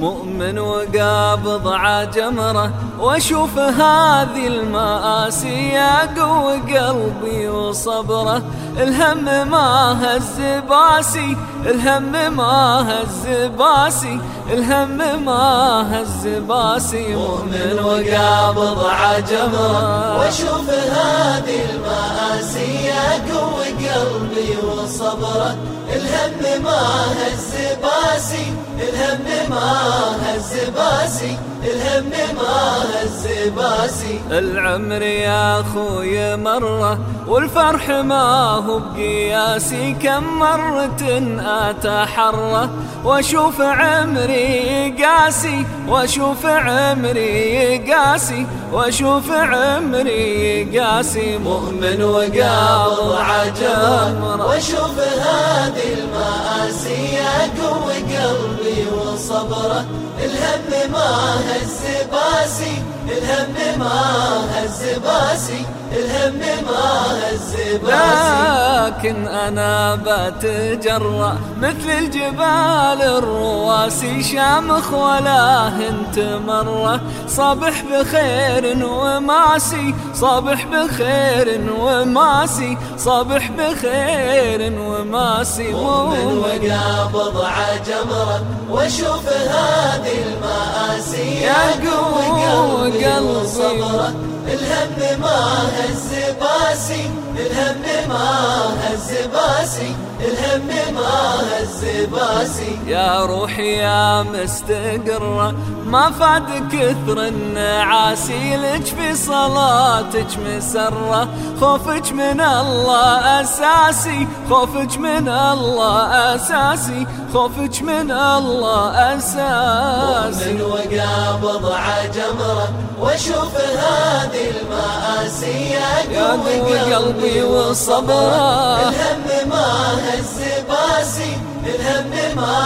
مؤمن وقابض ع جمره وأشوف هذه المآسي يقوي قلبي وصبره. الهم ما هز باسي الهم ما هز باسي الهم ما هز باسي. مؤمن وقابض ع جمره وأشوف هذه المآسي يقوي قلبي وصبره. الهم ما هز باسي الهم ما هز باسي الهم ما هز باسي العمر يا أخوي مرة والفرح ما هو بقياسي. كم مرة أتحرى وأشوف عمري قاسي وأشوف عمري قاسي وأشوف عمري قاسي. مؤمن وقابض ع جمره وأشوف هذه وصبره الهم ما هز باسي الهم ما هز باسي الهم ما هز باسي. لكن أنا بتجرأ مثل الجبال الرواسي شامخ ولا انت مرة. صبح بخير وماسي صبح بخير وماسي صبح بخير وماسي مؤمن وقابض ع جمرة وأشوف هذه المآسي. يا قوي قلبي وصبره الهم ما هز باسي. الهم ما هز باسي الهم ما هز باسي. يا روحي يا مستقرة ما فاد كثر النعاسي لك في صلاتك مسرة. خوفك من الله أساسي خوفك من الله أساسي خوفك من الله أساسي. مؤمن وقابض عجمرة واشوف هذه المآسي يا قوي قلبي وصبره الهم هز باسي الهم ما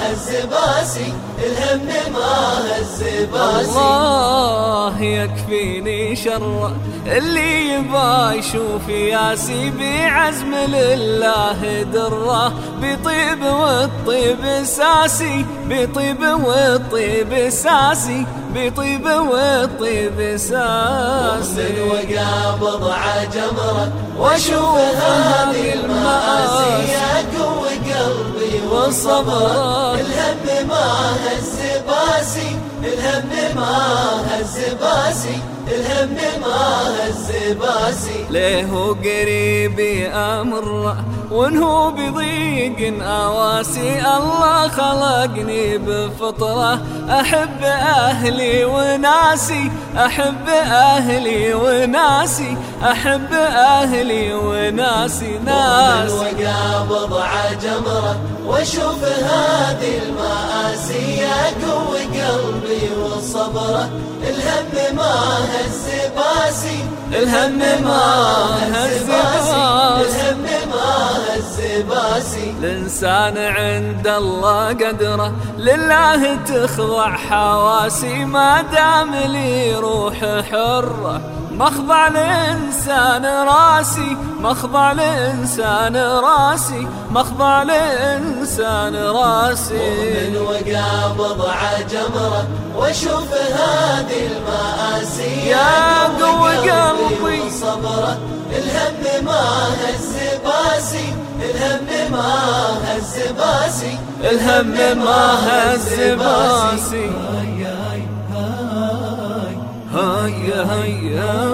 هز باسي الهم ما هز باسي الله يكفيني شر اللي يبا يشوف ياسي بعزم لله درة. بطيب والطيب ساسي بطيب والطيب ساسي بطيب والطيب ساسي. وقابض عجمره وأشوف هذه المآسي. يا قوي قلبي والصبر الهم ما هز باسي الهم ما هز باسي الهم ما هز باسي. ليه قريبي أمر وانه بضيق أواسي الله خلقني بفطرة. أحب أهلي وناسي أحب أهلي وناسي أحب أهلي وناسي ناس وقابض عجمره واشوف هذه المآسي يا قوي قلبي وصبرة. الهم ما هز باسي الهم ما هز باسي. الهم ما هز باسي الإنسان عند الله قدره لله تخضع حواسي. ما دام لي روح حرة مخضع الإنسان راسي. مخضع الإنسان راسي مخضع الإنسان راسي. مؤمن وقابض عجمره واشوف هذه المآسي. يا قوي قلبي. صبره الهم ما هز باسي. الهم ما هز باسي. الهم ما هز باسي. هاي هاي هاي.